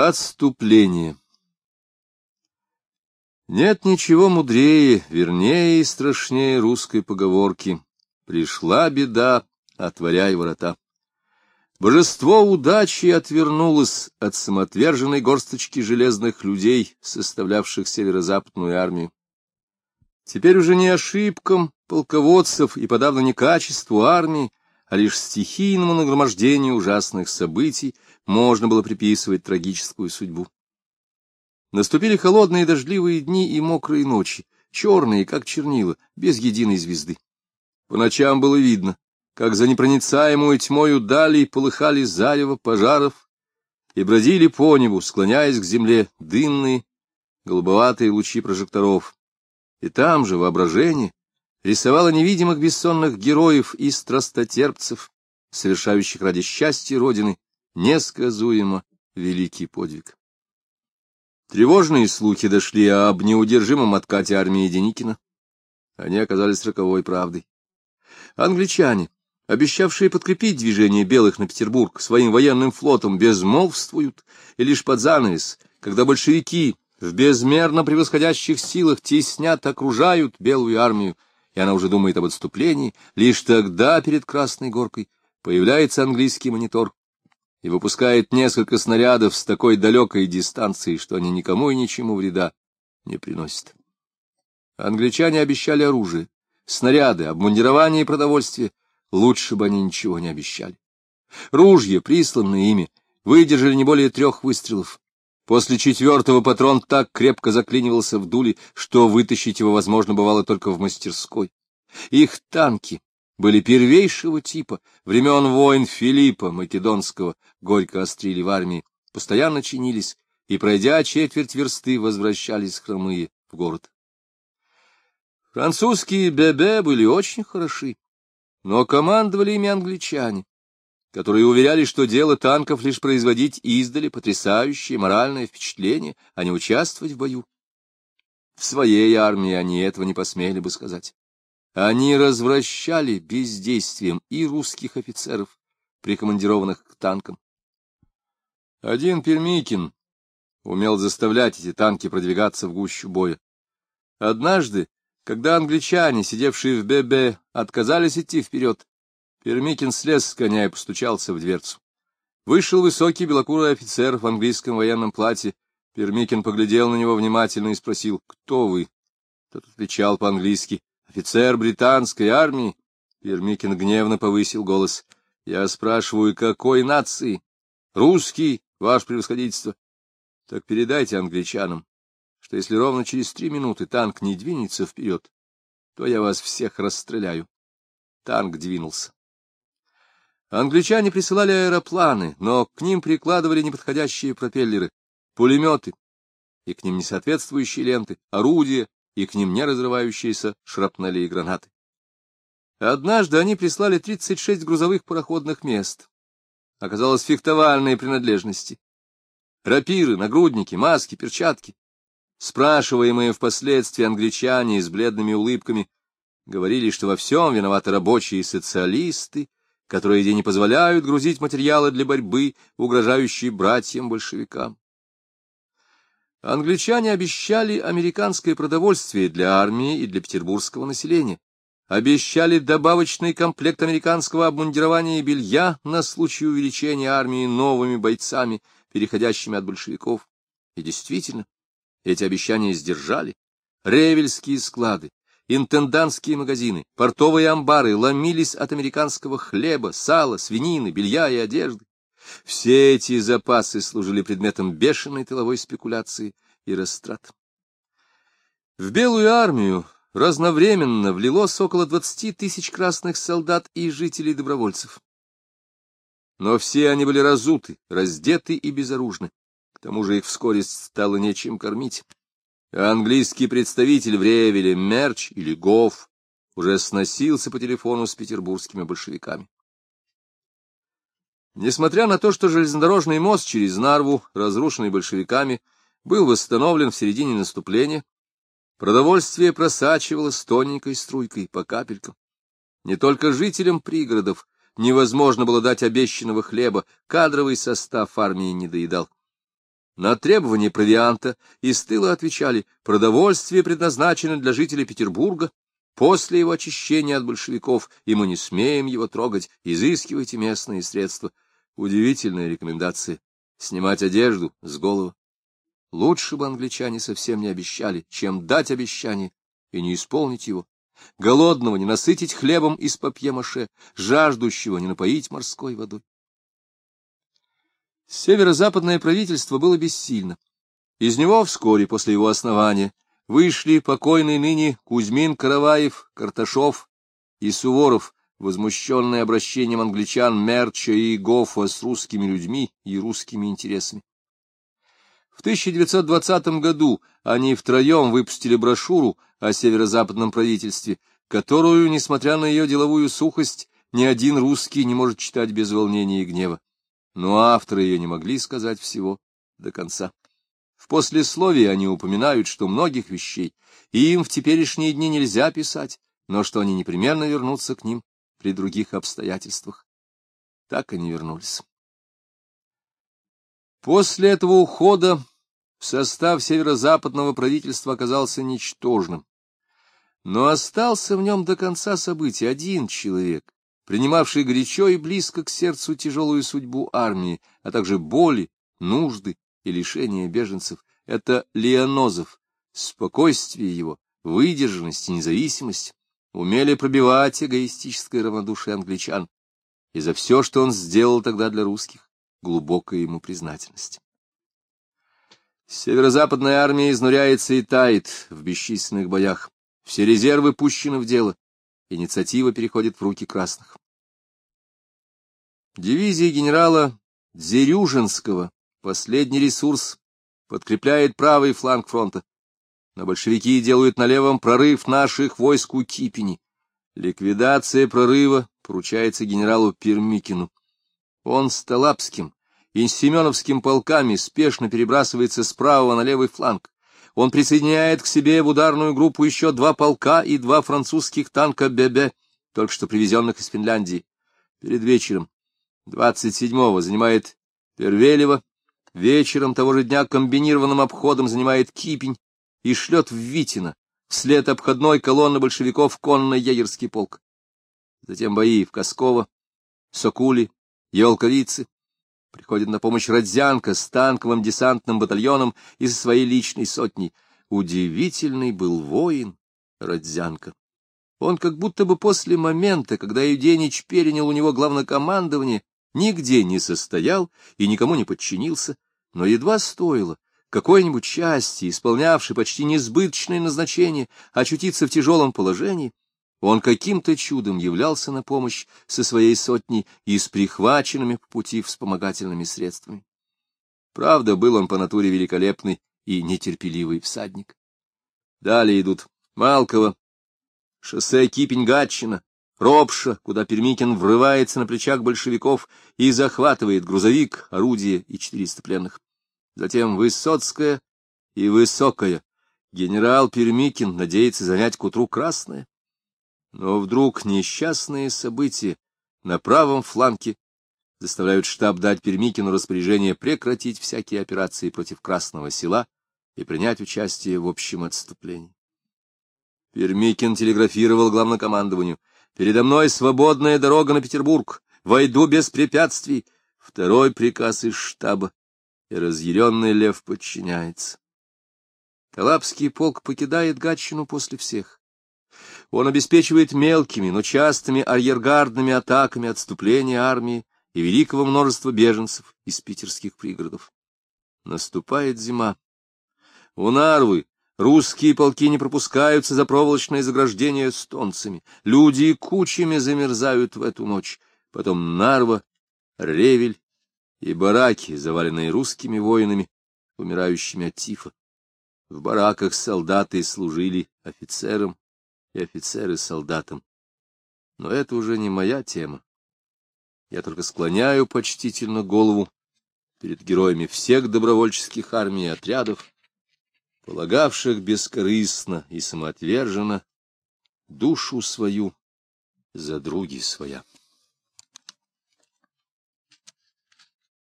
Отступление Нет ничего мудрее, вернее и страшнее русской поговорки. Пришла беда, отворяй ворота. Божество удачи отвернулось от самоотверженной горсточки железных людей, составлявших северо-западную армию. Теперь уже не ошибкам полководцев и подавно не качеству армии, а лишь стихийному нагромождению ужасных событий можно было приписывать трагическую судьбу. Наступили холодные дождливые дни и мокрые ночи, черные, как чернила, без единой звезды. По ночам было видно, как за непроницаемую тьмою далей полыхали зарево пожаров и бродили по небу, склоняясь к земле, дымные, голубоватые лучи прожекторов. И там же воображение рисовало невидимых бессонных героев и страстотерпцев, совершающих ради счастья Родины несказуемо великий подвиг. Тревожные слухи дошли об неудержимом откате армии Деникина. Они оказались роковой правдой. Англичане, обещавшие подкрепить движение белых на Петербург своим военным флотом, безмолвствуют, и лишь под занавес, когда большевики в безмерно превосходящих силах теснят, окружают белую армию, и она уже думает об отступлении, лишь тогда перед Красной Горкой появляется английский монитор и выпускает несколько снарядов с такой далекой дистанции, что они никому и ничему вреда не приносят. Англичане обещали оружие, снаряды, обмундирование и продовольствие, лучше бы они ничего не обещали. Ружья, присланные ими, выдержали не более трех выстрелов. После четвертого патрон так крепко заклинивался в дуле, что вытащить его возможно бывало только в мастерской. Их танки были первейшего типа, времен войн Филиппа Македонского, горько острили в армии, постоянно чинились и, пройдя четверть версты, возвращались хромые в город. Французские ББ были очень хороши, но командовали ими англичане которые уверяли, что дело танков лишь производить издали потрясающее моральное впечатление, а не участвовать в бою. В своей армии они этого не посмели бы сказать. Они развращали бездействием и русских офицеров, прикомандированных к танкам. Один Пермикин умел заставлять эти танки продвигаться в гущу боя. Однажды, когда англичане, сидевшие в ББ, отказались идти вперед, Пермикин слез с коня и постучался в дверцу. Вышел высокий белокурый офицер в английском военном платье. Пермикин поглядел на него внимательно и спросил, кто вы? Тот отвечал по-английски, офицер британской армии. Пермикин гневно повысил голос. Я спрашиваю, какой нации? Русский, ваше превосходительство. Так передайте англичанам, что если ровно через три минуты танк не двинется вперед, то я вас всех расстреляю. Танк двинулся. Англичане присылали аэропланы, но к ним прикладывали неподходящие пропеллеры, пулеметы, и к ним несоответствующие ленты, орудия, и к ним не разрывающиеся шрапнели и гранаты. Однажды они прислали 36 грузовых пароходных мест. Оказалось, фехтовальные принадлежности. Рапиры, нагрудники, маски, перчатки. Спрашиваемые впоследствии англичане с бледными улыбками говорили, что во всем виноваты рабочие и социалисты, которые не позволяют грузить материалы для борьбы, угрожающие братьям-большевикам. Англичане обещали американское продовольствие для армии и для петербургского населения, обещали добавочный комплект американского обмундирования и белья на случай увеличения армии новыми бойцами, переходящими от большевиков. И действительно, эти обещания сдержали. Ревельские склады, Интендантские магазины, портовые амбары ломились от американского хлеба, сала, свинины, белья и одежды. Все эти запасы служили предметом бешеной тыловой спекуляции и растрат. В Белую армию разновременно влилось около двадцати тысяч красных солдат и жителей-добровольцев. Но все они были разуты, раздеты и безоружны. К тому же их вскоре стало нечем кормить. Английский представитель в Ревеле, Мерч или Гофф, уже сносился по телефону с петербургскими большевиками. Несмотря на то, что железнодорожный мост через Нарву, разрушенный большевиками, был восстановлен в середине наступления, продовольствие просачивалось тоненькой струйкой по капелькам. Не только жителям пригородов невозможно было дать обещанного хлеба, кадровый состав армии не доедал. На требования провианта из тыла отвечали, продовольствие предназначено для жителей Петербурга, после его очищения от большевиков, и мы не смеем его трогать, изыскивайте местные средства. Удивительная рекомендация — снимать одежду с головы. Лучше бы англичане совсем не обещали, чем дать обещание и не исполнить его. Голодного не насытить хлебом из папье-маше, жаждущего не напоить морской водой. Северо-западное правительство было бессильно. Из него вскоре после его основания вышли покойный ныне Кузьмин Караваев, Карташов и Суворов, возмущенные обращением англичан Мерча и Гофа с русскими людьми и русскими интересами. В 1920 году они втроем выпустили брошюру о северо-западном правительстве, которую, несмотря на ее деловую сухость, ни один русский не может читать без волнения и гнева но авторы ее не могли сказать всего до конца. В послесловии они упоминают, что многих вещей им в теперешние дни нельзя писать, но что они непременно вернутся к ним при других обстоятельствах. Так они вернулись. После этого ухода состав северо-западного правительства оказался ничтожным. Но остался в нем до конца событий один человек, принимавший горячо и близко к сердцу тяжелую судьбу армии, а также боли, нужды и лишения беженцев, это Леонозов. Спокойствие его, выдержанность и независимость умели пробивать эгоистическое равнодушие англичан, и за все, что он сделал тогда для русских, глубокая ему признательность. Северо-западная армия изнуряется и тает в бесчисленных боях. Все резервы пущены в дело, инициатива переходит в руки красных. Дивизия генерала Дзерюжинского, последний ресурс, подкрепляет правый фланг фронта. Но большевики делают на левом прорыв наших войск у Кипени. Ликвидация прорыва поручается генералу Пермикину. Он с Талапским и Семеновским полками спешно перебрасывается с правого на левый фланг. Он присоединяет к себе в ударную группу еще два полка и два французских танка ББ, только что привезенных из Финляндии. Перед вечером 27-го занимает Первелева, вечером того же дня комбинированным обходом занимает Кипень и шлет в Витино, вслед обходной колонны большевиков конно-егерский полк. Затем бои в Косково, Сокули, Елковицы, Приходит на помощь Родзянко с танковым десантным батальоном и со своей личной сотней. Удивительный был воин Родзянко. Он как будто бы после момента, когда Юденич перенял у него главнокомандование, нигде не состоял и никому не подчинился, но едва стоило какой-нибудь части, исполнявшей почти несбыточное назначение, очутиться в тяжелом положении, он каким-то чудом являлся на помощь со своей сотней и с прихваченными по пути вспомогательными средствами. Правда, был он по натуре великолепный и нетерпеливый всадник. Далее идут Малково, шоссе Кипень-Гатчина, Ропша, куда Пермикин врывается на плечах большевиков и захватывает грузовик, орудие и 400 пленных. Затем Высоцкая и Высокая. Генерал Пермикин надеется занять к утру Красное. Но вдруг несчастные события на правом фланге заставляют штаб дать Пермикину распоряжение прекратить всякие операции против Красного села и принять участие в общем отступлении. Пермикин телеграфировал главнокомандованию. «Передо мной свободная дорога на Петербург. Войду без препятствий». Второй приказ из штаба, и разъяренный лев подчиняется. Талапский полк покидает Гатчину после всех. Он обеспечивает мелкими, но частыми арьергардными атаками отступление армии и великого множества беженцев из питерских пригородов. Наступает зима. У Нарвы русские полки не пропускаются за проволочное заграждение стонцами. Люди кучами замерзают в эту ночь. Потом Нарва, Ревель и бараки, заваленные русскими воинами, умирающими от тифа. В бараках солдаты служили офицерам и офицеры солдатам. Но это уже не моя тема. Я только склоняю почтительно голову перед героями всех добровольческих армий и отрядов, полагавших бескорыстно и самоотверженно душу свою за други своя.